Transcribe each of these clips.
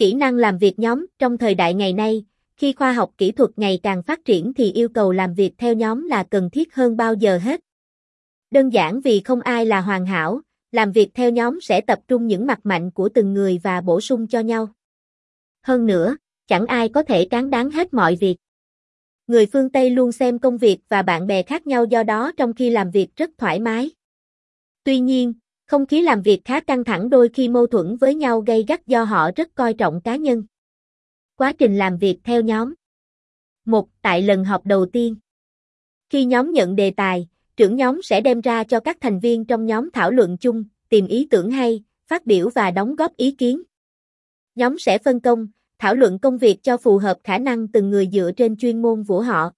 Kỹ năng làm việc nhóm trong thời đại ngày nay, khi khoa học kỹ thuật ngày càng phát triển thì yêu cầu làm việc theo nhóm là cần thiết hơn bao giờ hết. Đơn giản vì không ai là hoàn hảo, làm việc theo nhóm sẽ tập trung những mặt mạnh của từng người và bổ sung cho nhau. Hơn nữa, chẳng ai có thể cán đáng hết mọi việc. Người phương Tây luôn xem công việc và bạn bè khác nhau do đó trong khi làm việc rất thoải mái. Tuy nhiên, không khí làm việc khá căng thẳng đôi khi mâu thuẫn với nhau gây gắt do họ rất coi trọng cá nhân. Quá trình làm việc theo nhóm. Một, tại lần họp đầu tiên. Khi nhóm nhận đề tài, trưởng nhóm sẽ đem ra cho các thành viên trong nhóm thảo luận chung, tìm ý tưởng hay, phát biểu và đóng góp ý kiến. Nhóm sẽ phân công, thảo luận công việc cho phù hợp khả năng từng người dựa trên chuyên môn của họ.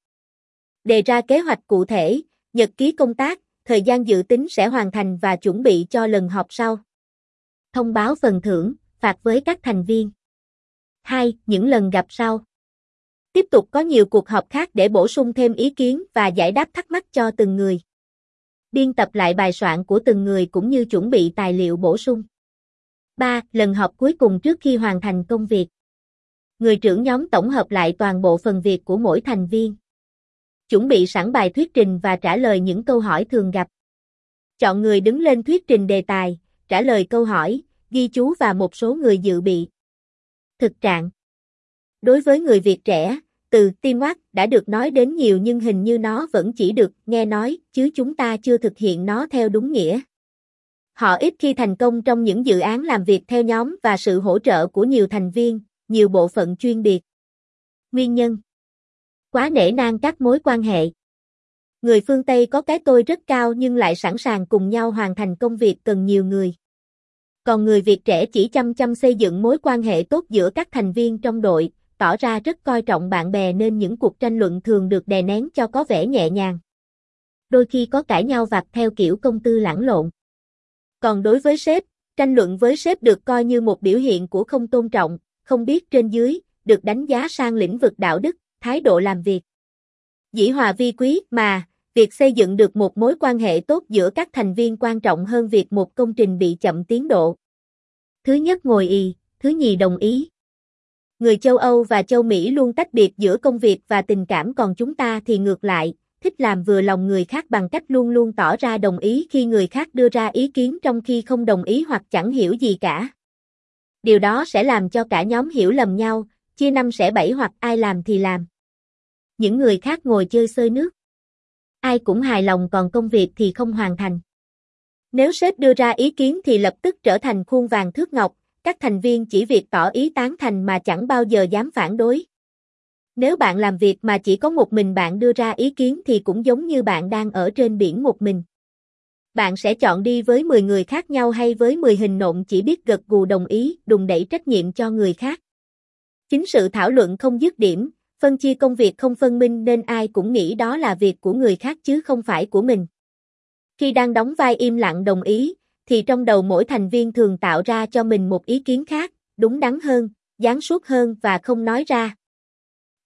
Đề ra kế hoạch cụ thể, nhật ký công tác, thời gian dự tính sẽ hoàn thành và chuẩn bị cho lần họp sau. Thông báo phần thưởng, phạt với các thành viên. 2. Những lần gặp sau. Tiếp tục có nhiều cuộc họp khác để bổ sung thêm ý kiến và giải đáp thắc mắc cho từng người. Biên tập lại bài soạn của từng người cũng như chuẩn bị tài liệu bổ sung. 3. Lần họp cuối cùng trước khi hoàn thành công việc. Người trưởng nhóm tổng hợp lại toàn bộ phần việc của mỗi thành viên. Chuẩn bị sẵn bài thuyết trình và trả lời những câu hỏi thường gặp. Chọn người đứng lên thuyết trình đề tài, trả lời câu hỏi, ghi chú và một số người dự bị. Thực trạng Đối với người Việt trẻ, từ teamwork đã được nói đến nhiều nhưng hình như nó vẫn chỉ được nghe nói, chứ chúng ta chưa thực hiện nó theo đúng nghĩa. Họ ít khi thành công trong những dự án làm việc theo nhóm và sự hỗ trợ của nhiều thành viên, nhiều bộ phận chuyên biệt. Nguyên nhân Quá nể nang các mối quan hệ. Người phương Tây có cái tôi rất cao nhưng lại sẵn sàng cùng nhau hoàn thành công việc cần nhiều người. Còn người Việt trẻ chỉ chăm chăm xây dựng mối quan hệ tốt giữa các thành viên trong đội, tỏ ra rất coi trọng bạn bè nên những cuộc tranh luận thường được đè nén cho có vẻ nhẹ nhàng. Đôi khi có cãi nhau vặt theo kiểu công tư lãng lộn. Còn đối với sếp, tranh luận với sếp được coi như một biểu hiện của không tôn trọng, không biết trên dưới, được đánh giá sang lĩnh vực đạo đức, thái độ làm việc. Dĩ hòa vi quý mà, việc xây dựng được một mối quan hệ tốt giữa các thành viên quan trọng hơn việc một công trình bị chậm tiến độ. Thứ nhất ngồi ì, thứ nhì đồng ý. Người châu Âu và châu Mỹ luôn tách biệt giữa công việc và tình cảm còn chúng ta thì ngược lại, thích làm vừa lòng người khác bằng cách luôn luôn tỏ ra đồng ý khi người khác đưa ra ý kiến trong khi không đồng ý hoặc chẳng hiểu gì cả. Điều đó sẽ làm cho cả nhóm hiểu lầm nhau, chia năm sẽ bảy hoặc ai làm thì làm. Những người khác ngồi chơi sơi nước. Ai cũng hài lòng còn công việc thì không hoàn thành. Nếu sếp đưa ra ý kiến thì lập tức trở thành khuôn vàng thước ngọc, các thành viên chỉ việc tỏ ý tán thành mà chẳng bao giờ dám phản đối. Nếu bạn làm việc mà chỉ có một mình bạn đưa ra ý kiến thì cũng giống như bạn đang ở trên biển một mình. Bạn sẽ chọn đi với 10 người khác nhau hay với 10 hình nộm chỉ biết gật gù đồng ý, đùng đẩy trách nhiệm cho người khác. Chính sự thảo luận không dứt điểm, phân chia công việc không phân minh nên ai cũng nghĩ đó là việc của người khác chứ không phải của mình. Khi đang đóng vai im lặng đồng ý, thì trong đầu mỗi thành viên thường tạo ra cho mình một ý kiến khác, đúng đắn hơn, gián suốt hơn và không nói ra.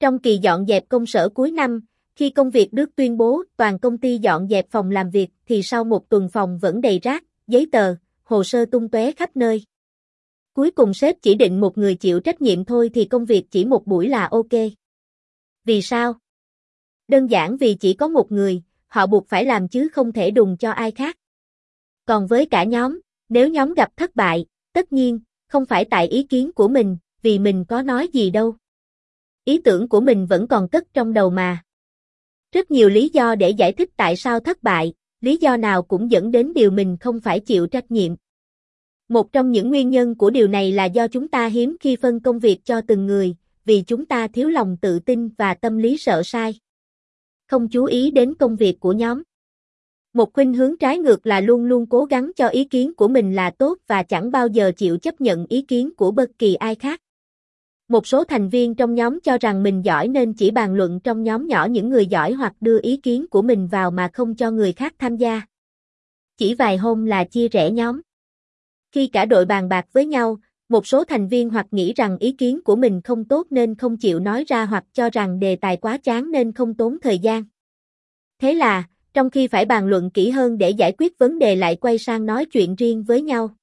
Trong kỳ dọn dẹp công sở cuối năm, khi công việc được tuyên bố toàn công ty dọn dẹp phòng làm việc thì sau một tuần phòng vẫn đầy rác, giấy tờ, hồ sơ tung tóe khắp nơi. Cuối cùng sếp chỉ định một người chịu trách nhiệm thôi thì công việc chỉ một buổi là ok. Vì sao? Đơn giản vì chỉ có một người, họ buộc phải làm chứ không thể đùng cho ai khác. Còn với cả nhóm, nếu nhóm gặp thất bại, tất nhiên, không phải tại ý kiến của mình, vì mình có nói gì đâu. Ý tưởng của mình vẫn còn cất trong đầu mà. Rất nhiều lý do để giải thích tại sao thất bại, lý do nào cũng dẫn đến điều mình không phải chịu trách nhiệm. Một trong những nguyên nhân của điều này là do chúng ta hiếm khi phân công việc cho từng người, vì chúng ta thiếu lòng tự tin và tâm lý sợ sai. Không chú ý đến công việc của nhóm. Một khuynh hướng trái ngược là luôn luôn cố gắng cho ý kiến của mình là tốt và chẳng bao giờ chịu chấp nhận ý kiến của bất kỳ ai khác. Một số thành viên trong nhóm cho rằng mình giỏi nên chỉ bàn luận trong nhóm nhỏ những người giỏi hoặc đưa ý kiến của mình vào mà không cho người khác tham gia. Chỉ vài hôm là chia rẽ nhóm. Khi cả đội bàn bạc với nhau, một số thành viên hoặc nghĩ rằng ý kiến của mình không tốt nên không chịu nói ra hoặc cho rằng đề tài quá chán nên không tốn thời gian. Thế là, trong khi phải bàn luận kỹ hơn để giải quyết vấn đề lại quay sang nói chuyện riêng với nhau.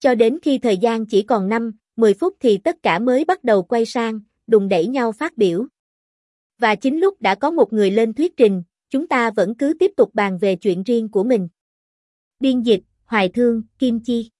Cho đến khi thời gian chỉ còn 5, 10 phút thì tất cả mới bắt đầu quay sang, đùng đẩy nhau phát biểu. Và chính lúc đã có một người lên thuyết trình, chúng ta vẫn cứ tiếp tục bàn về chuyện riêng của mình. Biên dịch, Hoài Thương, Kim Chi